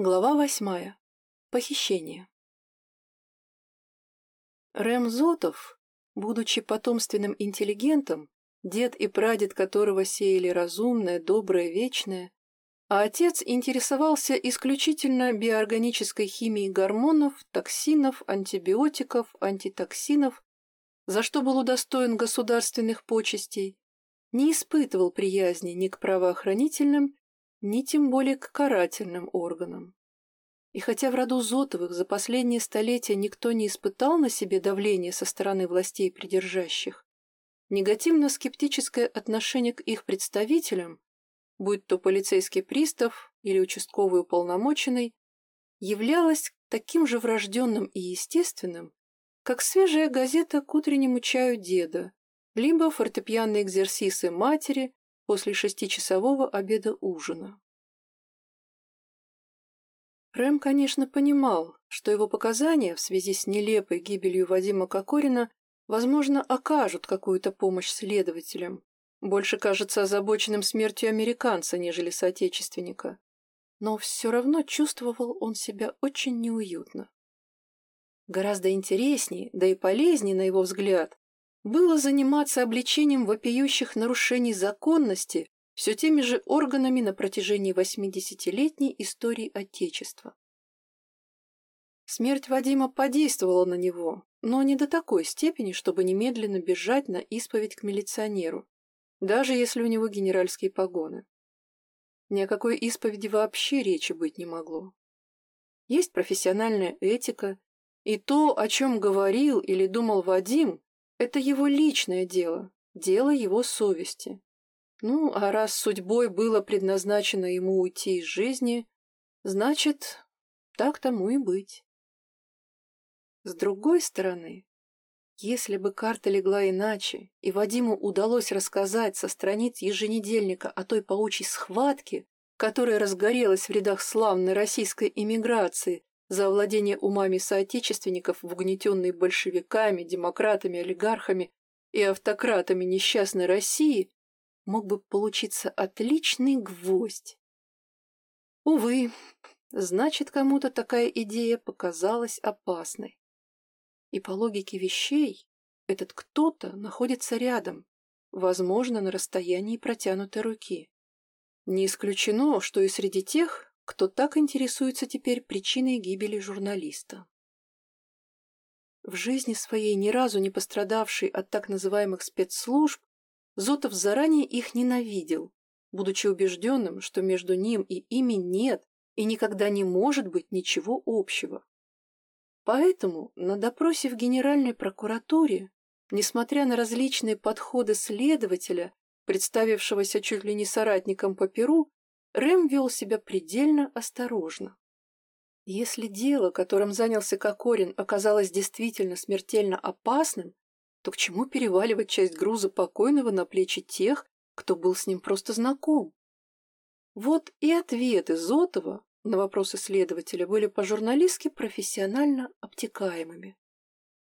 Глава восьмая. Похищение. Рэм Зотов, будучи потомственным интеллигентом, дед и прадед которого сеяли разумное, доброе, вечное, а отец интересовался исключительно биоорганической химией гормонов, токсинов, антибиотиков, антитоксинов, за что был удостоен государственных почестей, не испытывал приязни ни к правоохранительным, ни тем более к карательным органам. И хотя в роду Зотовых за последние столетия никто не испытал на себе давление со стороны властей придержащих, негативно-скептическое отношение к их представителям, будь то полицейский пристав или участковый уполномоченный, являлось таким же врожденным и естественным, как свежая газета к утреннему чаю деда, либо фортепианные экзерсисы матери после шестичасового обеда-ужина. Рэм, конечно, понимал, что его показания в связи с нелепой гибелью Вадима Кокорина, возможно, окажут какую-то помощь следователям, больше кажется озабоченным смертью американца, нежели соотечественника. Но все равно чувствовал он себя очень неуютно. Гораздо интереснее, да и полезнее, на его взгляд, было заниматься обличением вопиющих нарушений законности все теми же органами на протяжении 80-летней истории Отечества. Смерть Вадима подействовала на него, но не до такой степени, чтобы немедленно бежать на исповедь к милиционеру, даже если у него генеральские погоны. Ни о какой исповеди вообще речи быть не могло. Есть профессиональная этика, и то, о чем говорил или думал Вадим, это его личное дело, дело его совести. Ну, а раз судьбой было предназначено ему уйти из жизни, значит, так тому и быть. С другой стороны, если бы карта легла иначе, и Вадиму удалось рассказать со страниц еженедельника о той паучьей схватке, которая разгорелась в рядах славной российской эмиграции за овладение умами соотечественников в угнетенной большевиками, демократами, олигархами и автократами несчастной России, мог бы получиться отличный гвоздь. Увы, значит, кому-то такая идея показалась опасной. И по логике вещей, этот кто-то находится рядом, возможно, на расстоянии протянутой руки. Не исключено, что и среди тех, кто так интересуется теперь причиной гибели журналиста. В жизни своей ни разу не пострадавший от так называемых спецслужб, Зотов заранее их ненавидел, будучи убежденным, что между ним и ими нет и никогда не может быть ничего общего. Поэтому на допросе в Генеральной прокуратуре, несмотря на различные подходы следователя, представившегося чуть ли не соратником по Перу, Рэм вел себя предельно осторожно. Если дело, которым занялся Кокорин, оказалось действительно смертельно опасным, то к чему переваливать часть груза покойного на плечи тех, кто был с ним просто знаком? Вот и ответы Зотова на вопросы следователя были по-журналистски профессионально обтекаемыми.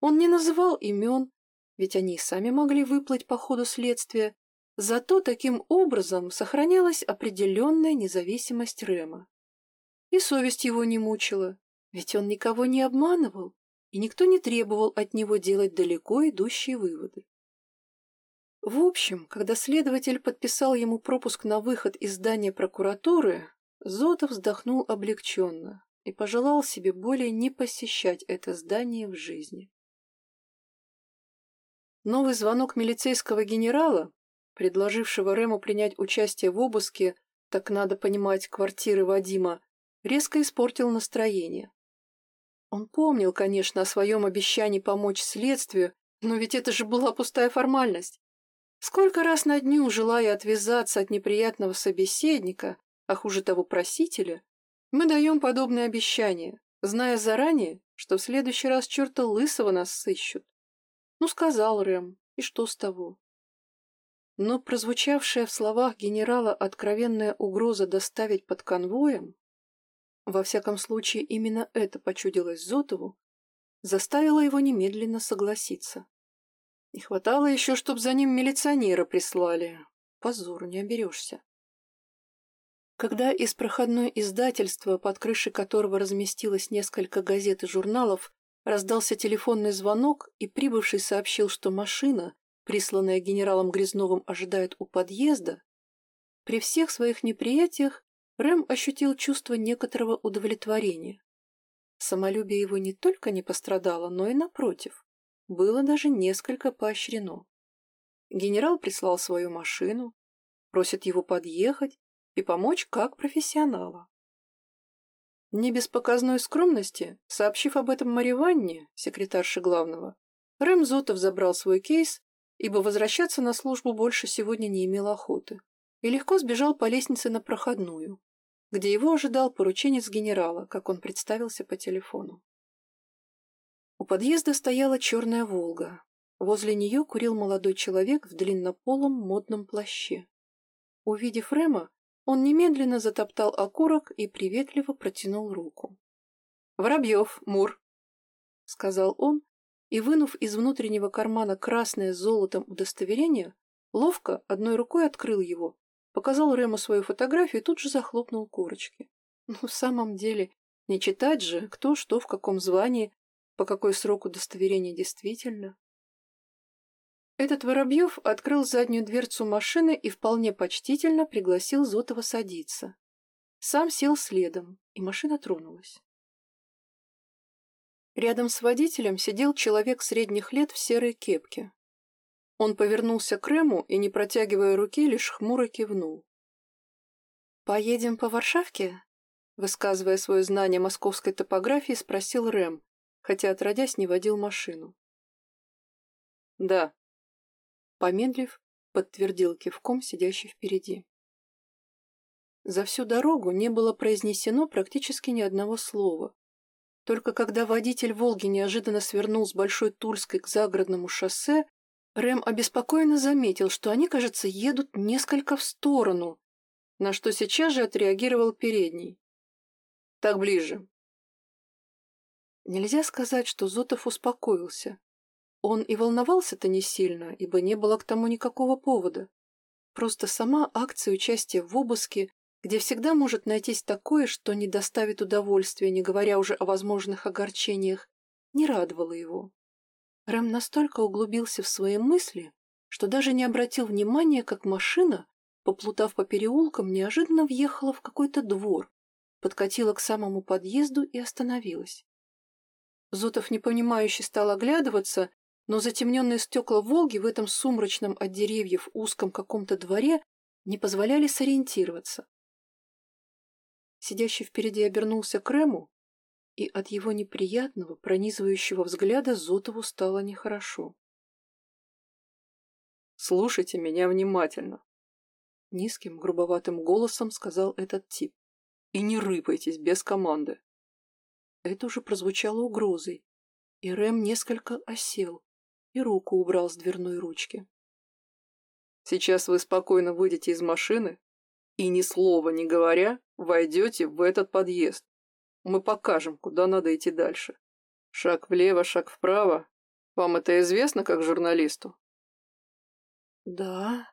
Он не называл имен, ведь они и сами могли выплыть по ходу следствия, Зато таким образом сохранялась определенная независимость Рема. И совесть его не мучила, ведь он никого не обманывал, и никто не требовал от него делать далеко идущие выводы. В общем, когда следователь подписал ему пропуск на выход из здания прокуратуры, Зотов вздохнул облегченно и пожелал себе более не посещать это здание в жизни. Новый звонок милицейского генерала предложившего Рему принять участие в обыске, так надо понимать, квартиры Вадима, резко испортил настроение. Он помнил, конечно, о своем обещании помочь следствию, но ведь это же была пустая формальность. Сколько раз на дню, желая отвязаться от неприятного собеседника, а хуже того просителя, мы даем подобные обещания, зная заранее, что в следующий раз черта лысого нас сыщут. Ну, сказал Рэм, и что с того? Но прозвучавшая в словах генерала откровенная угроза доставить под конвоем, во всяком случае именно это почудилось Зотову, заставила его немедленно согласиться. Не хватало еще, чтоб за ним милиционера прислали. Позор, не оберешься. Когда из проходной издательства, под крышей которого разместилось несколько газет и журналов, раздался телефонный звонок, и прибывший сообщил, что машина, присланная генералом Грязновым, ожидает у подъезда, при всех своих неприятиях Рэм ощутил чувство некоторого удовлетворения. Самолюбие его не только не пострадало, но и, напротив, было даже несколько поощрено. Генерал прислал свою машину, просит его подъехать, и помочь как профессионала. Не без показной скромности, сообщив об этом Маре Ванне, секретарше главного, Рэм Зотов забрал свой кейс, ибо возвращаться на службу больше сегодня не имел охоты, и легко сбежал по лестнице на проходную, где его ожидал порученец генерала, как он представился по телефону. У подъезда стояла черная «Волга». Возле нее курил молодой человек в длиннополом модном плаще. Увидев Рэма, он немедленно затоптал окурок и приветливо протянул руку. «Воробьев, Мур!» — сказал он, и, вынув из внутреннего кармана красное с золотом удостоверение, ловко одной рукой открыл его, показал Рему свою фотографию и тут же захлопнул корочки. Ну, в самом деле, не читать же, кто что, в каком звании, по какой срок удостоверения действительно. Этот Воробьев открыл заднюю дверцу машины и вполне почтительно пригласил Зотова садиться. Сам сел следом, и машина тронулась. Рядом с водителем сидел человек средних лет в серой кепке. Он повернулся к Рэму и, не протягивая руки, лишь хмуро кивнул. «Поедем по Варшавке?» Высказывая свое знание московской топографии, спросил Рэм, хотя отродясь не водил машину. «Да», Помедлив, подтвердил кивком сидящий впереди. За всю дорогу не было произнесено практически ни одного слова. Только когда водитель «Волги» неожиданно свернул с Большой Тульской к загородному шоссе, Рэм обеспокоенно заметил, что они, кажется, едут несколько в сторону, на что сейчас же отреагировал передний. «Так ближе». Нельзя сказать, что Зотов успокоился. Он и волновался-то не сильно, ибо не было к тому никакого повода. Просто сама акция участия в обыске, где всегда может найтись такое, что не доставит удовольствия, не говоря уже о возможных огорчениях, не радовала его. Рэм настолько углубился в свои мысли, что даже не обратил внимания, как машина, поплутав по переулкам, неожиданно въехала в какой-то двор, подкатила к самому подъезду и остановилась. Зотов непонимающе стал оглядываться но затемненные стекла «Волги» в этом сумрачном от деревьев узком каком-то дворе не позволяли сориентироваться. Сидящий впереди обернулся к Рему, и от его неприятного, пронизывающего взгляда Зотову стало нехорошо. «Слушайте меня внимательно», — низким, грубоватым голосом сказал этот тип. «И не рыпайтесь без команды». Это уже прозвучало угрозой, и Рэм несколько осел, и руку убрал с дверной ручки. «Сейчас вы спокойно выйдете из машины и, ни слова не говоря, войдете в этот подъезд. Мы покажем, куда надо идти дальше. Шаг влево, шаг вправо. Вам это известно как журналисту?» «Да»,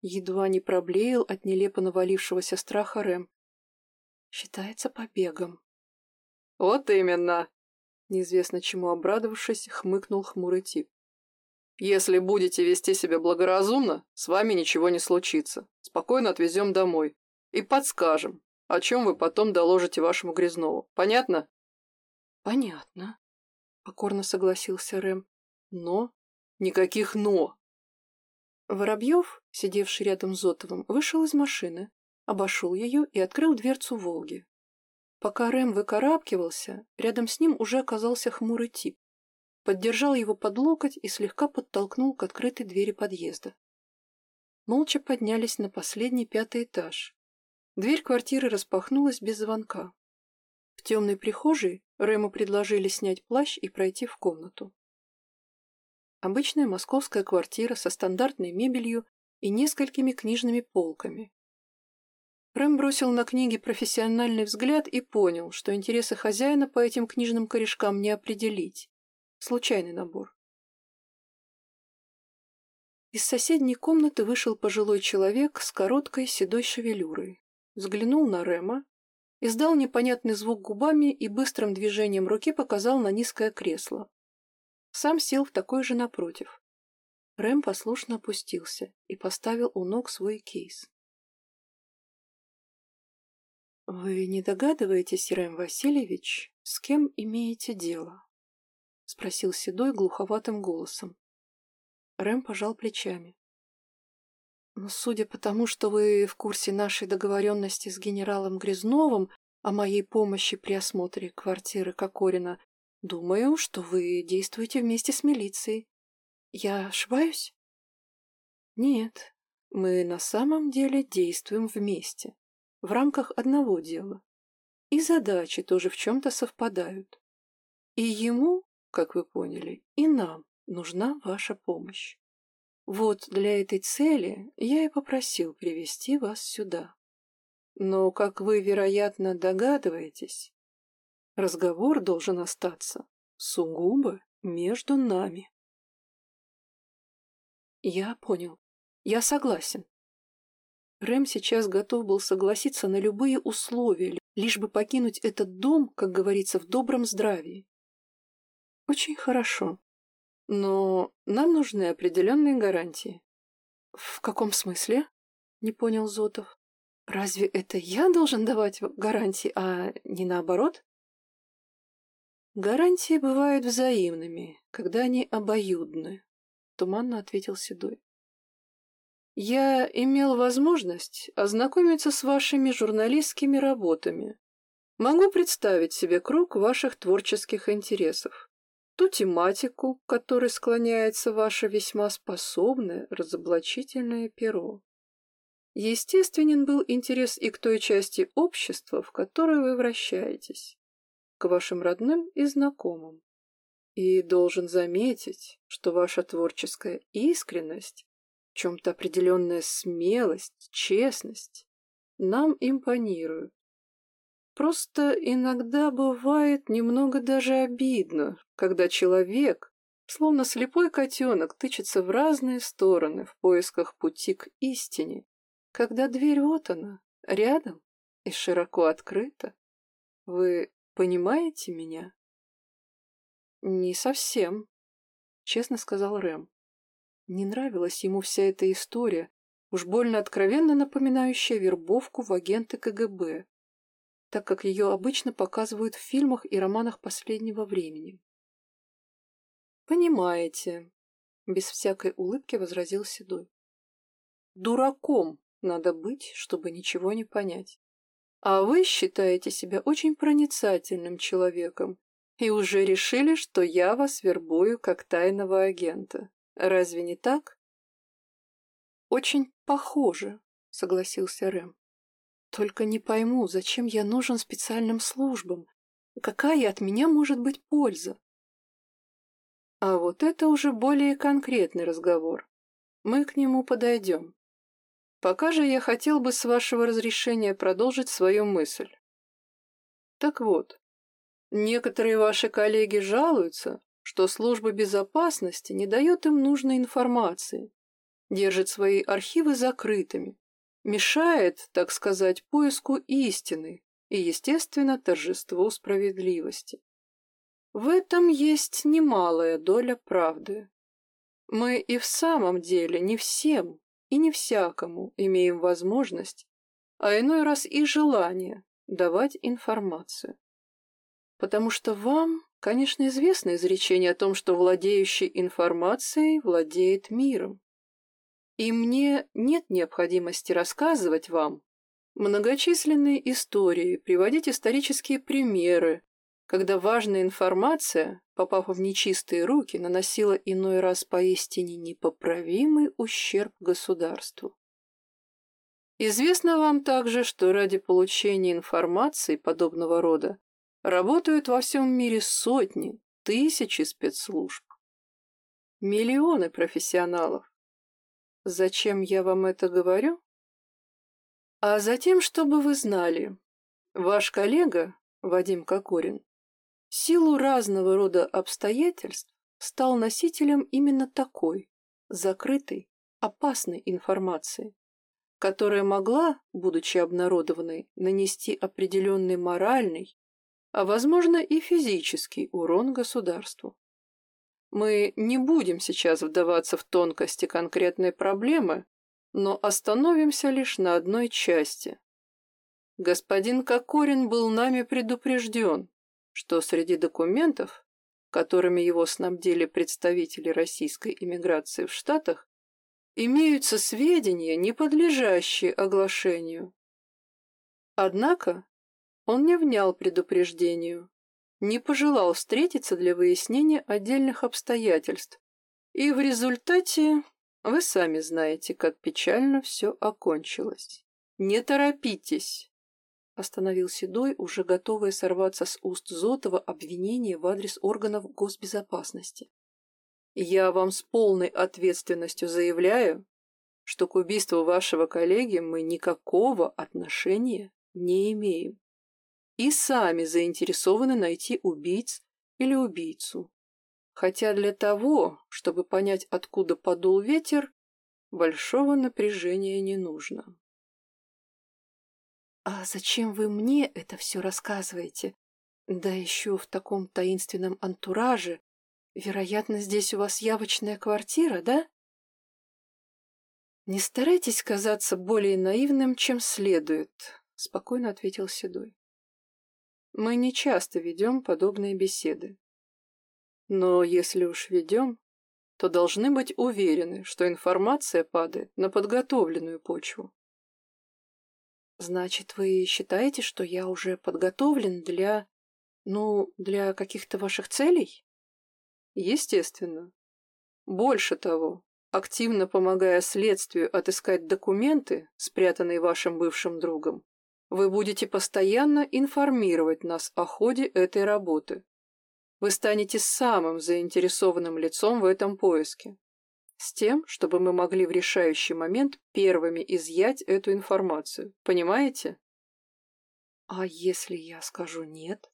едва не проблеял от нелепо навалившегося страха Рэм. «Считается побегом». «Вот именно!» Неизвестно чему обрадовавшись, хмыкнул хмурый тип. Если будете вести себя благоразумно, с вами ничего не случится. Спокойно отвезем домой. И подскажем, о чем вы потом доложите вашему Грязнову. Понятно? Понятно. Покорно согласился Рэм. Но? Никаких «но». Воробьев, сидевший рядом с Зотовым, вышел из машины, обошел ее и открыл дверцу «Волги». Пока Рэм выкарабкивался, рядом с ним уже оказался хмурый тип поддержал его под локоть и слегка подтолкнул к открытой двери подъезда. Молча поднялись на последний пятый этаж. Дверь квартиры распахнулась без звонка. В темной прихожей Рэму предложили снять плащ и пройти в комнату. Обычная московская квартира со стандартной мебелью и несколькими книжными полками. Рэм бросил на книги профессиональный взгляд и понял, что интересы хозяина по этим книжным корешкам не определить. Случайный набор. Из соседней комнаты вышел пожилой человек с короткой седой шевелюрой. взглянул на Рема, издал непонятный звук губами и быстрым движением руки показал на низкое кресло. Сам сел в такой же напротив. Рэм послушно опустился и поставил у ног свой кейс. «Вы не догадываетесь, Рэм Васильевич, с кем имеете дело?» — спросил Седой глуховатым голосом. Рэм пожал плечами. «Но судя по тому, что вы в курсе нашей договоренности с генералом Грязновым о моей помощи при осмотре квартиры Кокорина, думаю, что вы действуете вместе с милицией. Я ошибаюсь? Нет, мы на самом деле действуем вместе, в рамках одного дела. И задачи тоже в чем-то совпадают. И ему, как вы поняли, и нам нужна ваша помощь. Вот для этой цели я и попросил привести вас сюда. Но, как вы, вероятно, догадываетесь, разговор должен остаться сугубо между нами. Я понял. Я согласен. Рэм сейчас готов был согласиться на любые условия, лишь бы покинуть этот дом, как говорится, в добром здравии. Очень хорошо. Но нам нужны определенные гарантии. В каком смысле? Не понял Зотов. Разве это я должен давать гарантии, а не наоборот? Гарантии бывают взаимными, когда они обоюдны, туманно ответил Седой. Я имел возможность ознакомиться с вашими журналистскими работами. Могу представить себе круг ваших творческих интересов. Ту тематику, к которой склоняется ваше весьма способное разоблачительное перо. Естественен был интерес и к той части общества, в которой вы вращаетесь, к вашим родным и знакомым. И должен заметить, что ваша творческая искренность, в чем-то определенная смелость, честность нам импонируют. Просто иногда бывает немного даже обидно, когда человек, словно слепой котенок, тычется в разные стороны в поисках пути к истине, когда дверь вот она, рядом и широко открыта. Вы понимаете меня? «Не совсем», — честно сказал Рэм. Не нравилась ему вся эта история, уж больно откровенно напоминающая вербовку в агенты КГБ, так как ее обычно показывают в фильмах и романах последнего времени. «Понимаете», — без всякой улыбки возразил Седой. «Дураком надо быть, чтобы ничего не понять. А вы считаете себя очень проницательным человеком и уже решили, что я вас вербую как тайного агента. Разве не так? Очень похоже, согласился Рэм. Только не пойму, зачем я нужен специальным службам? Какая от меня может быть польза? А вот это уже более конкретный разговор. Мы к нему подойдем. Пока же я хотел бы с вашего разрешения продолжить свою мысль. Так вот, Некоторые ваши коллеги жалуются, что служба безопасности не дает им нужной информации, держит свои архивы закрытыми, мешает, так сказать, поиску истины и, естественно, торжеству справедливости. В этом есть немалая доля правды. Мы и в самом деле не всем и не всякому имеем возможность, а иной раз и желание давать информацию. Потому что вам, конечно, известно изречение о том, что владеющий информацией владеет миром. И мне нет необходимости рассказывать вам многочисленные истории, приводить исторические примеры, когда важная информация, попав в нечистые руки, наносила иной раз поистине непоправимый ущерб государству. Известно вам также, что ради получения информации подобного рода Работают во всем мире сотни, тысячи спецслужб. Миллионы профессионалов. Зачем я вам это говорю? А затем, чтобы вы знали, ваш коллега, Вадим Кокорин, в силу разного рода обстоятельств стал носителем именно такой, закрытой, опасной информации, которая могла, будучи обнародованной, нанести определенный моральный, а, возможно, и физический урон государству. Мы не будем сейчас вдаваться в тонкости конкретной проблемы, но остановимся лишь на одной части. Господин Кокорин был нами предупрежден, что среди документов, которыми его снабдили представители российской иммиграции в Штатах, имеются сведения, не подлежащие оглашению. Однако он не внял предупреждению, не пожелал встретиться для выяснения отдельных обстоятельств, и в результате вы сами знаете, как печально все окончилось. Не торопитесь, остановил Седой, уже готовый сорваться с уст Зотова обвинение в адрес органов госбезопасности. Я вам с полной ответственностью заявляю, что к убийству вашего коллеги мы никакого отношения не имеем. И сами заинтересованы найти убийц или убийцу. Хотя для того, чтобы понять, откуда подул ветер, большого напряжения не нужно. «А зачем вы мне это все рассказываете? Да еще в таком таинственном антураже, Вероятно, здесь у вас явочная квартира, да? Не старайтесь казаться более наивным, чем следует, спокойно ответил Седой. Мы не часто ведем подобные беседы. Но если уж ведем, то должны быть уверены, что информация падает на подготовленную почву. Значит, вы считаете, что я уже подготовлен для... ну, для каких-то ваших целей? Естественно. Больше того, активно помогая следствию отыскать документы, спрятанные вашим бывшим другом, вы будете постоянно информировать нас о ходе этой работы. Вы станете самым заинтересованным лицом в этом поиске. С тем, чтобы мы могли в решающий момент первыми изъять эту информацию. Понимаете? А если я скажу нет?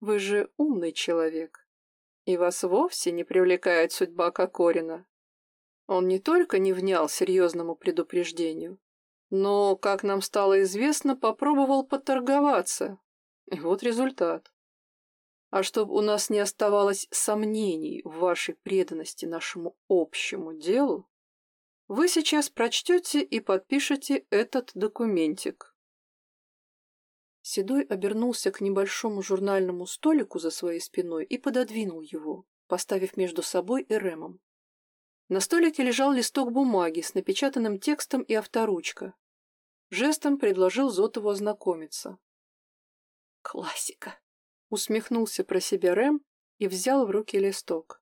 Вы же умный человек, и вас вовсе не привлекает судьба Кокорина. Он не только не внял серьезному предупреждению, но, как нам стало известно, попробовал поторговаться. И вот результат. А чтобы у нас не оставалось сомнений в вашей преданности нашему общему делу, вы сейчас прочтете и подпишете этот документик. Седой обернулся к небольшому журнальному столику за своей спиной и пододвинул его, поставив между собой и Рэмом. На столике лежал листок бумаги с напечатанным текстом и авторучка. Жестом предложил Зотову ознакомиться. «Классика!» — усмехнулся про себя Рэм и взял в руки листок.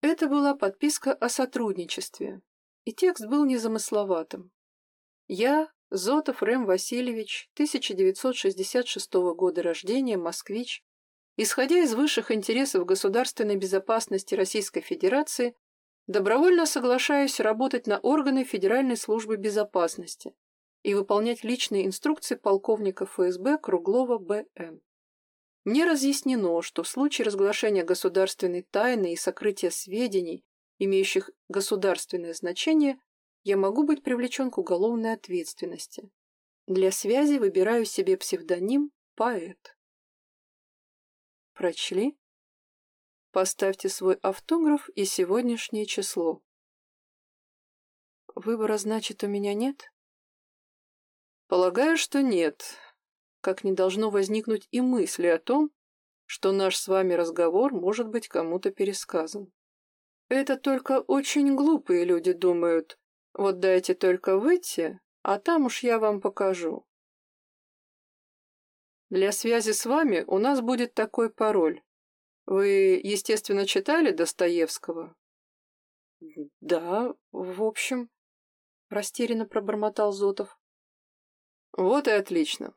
Это была подписка о сотрудничестве, и текст был незамысловатым. Я, Зотов Рэм Васильевич, 1966 года рождения, москвич, исходя из высших интересов государственной безопасности Российской Федерации, добровольно соглашаюсь работать на органы Федеральной службы безопасности и выполнять личные инструкции полковника ФСБ Круглова Б.Н. Мне разъяснено, что в случае разглашения государственной тайны и сокрытия сведений, имеющих государственное значение, я могу быть привлечен к уголовной ответственности. Для связи выбираю себе псевдоним «Поэт». Прочли? Поставьте свой автограф и сегодняшнее число. Выбора, значит, у меня нет? Полагаю, что нет. Как не должно возникнуть и мысли о том, что наш с вами разговор может быть кому-то пересказан. Это только очень глупые люди думают, вот дайте только выйти, а там уж я вам покажу. Для связи с вами у нас будет такой пароль. Вы, естественно, читали Достоевского? Да, в общем, растерянно пробормотал Зотов. Вот и отлично.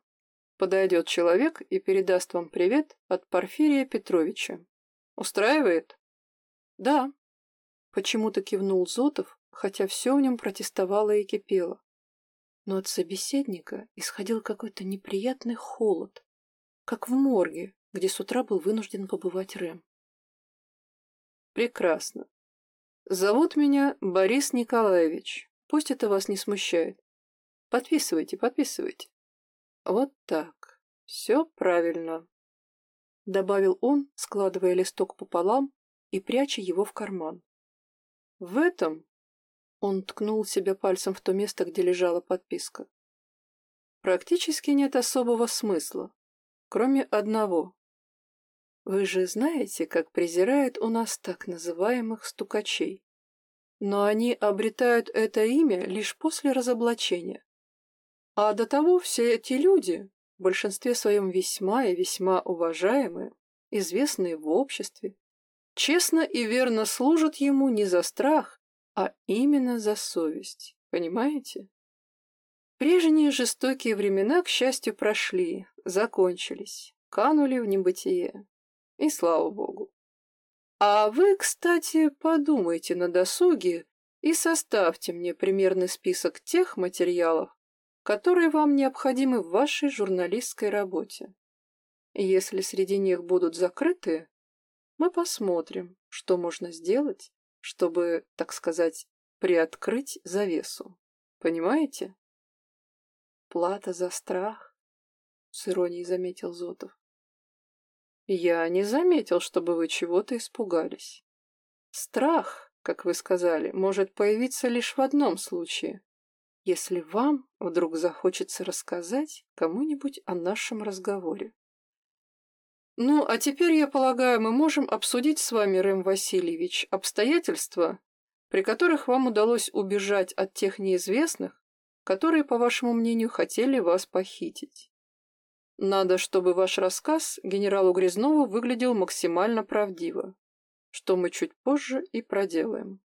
Подойдет человек и передаст вам привет от Порфирия Петровича. Устраивает? Да. Почему-то кивнул Зотов, хотя все в нем протестовало и кипело. Но от собеседника исходил какой-то неприятный холод, как в морге, где с утра был вынужден побывать Рэм. «Прекрасно. Зовут меня Борис Николаевич. Пусть это вас не смущает. Подписывайте, подписывайте. Вот так. Все правильно. Добавил он, складывая листок пополам и пряча его в карман. В этом он ткнул себя пальцем в то место, где лежала подписка. Практически нет особого смысла, кроме одного. Вы же знаете, как презирают у нас так называемых стукачей. Но они обретают это имя лишь после разоблачения. А до того все эти люди, в большинстве своем весьма и весьма уважаемые, известные в обществе, честно и верно служат ему не за страх, а именно за совесть. Понимаете? Прежние жестокие времена, к счастью, прошли, закончились, канули в небытие. И слава богу. А вы, кстати, подумайте на досуге и составьте мне примерный список тех материалов, которые вам необходимы в вашей журналистской работе. Если среди них будут закрытые, мы посмотрим, что можно сделать, чтобы, так сказать, приоткрыть завесу. Понимаете? Плата за страх, с иронией заметил Зотов. Я не заметил, чтобы вы чего-то испугались. Страх, как вы сказали, может появиться лишь в одном случае. Если вам вдруг захочется рассказать кому-нибудь о нашем разговоре. Ну, а теперь, я полагаю, мы можем обсудить с вами, Рэм Васильевич, обстоятельства, при которых вам удалось убежать от тех неизвестных, которые, по вашему мнению, хотели вас похитить. Надо, чтобы ваш рассказ генералу Грязнову выглядел максимально правдиво, что мы чуть позже и проделаем.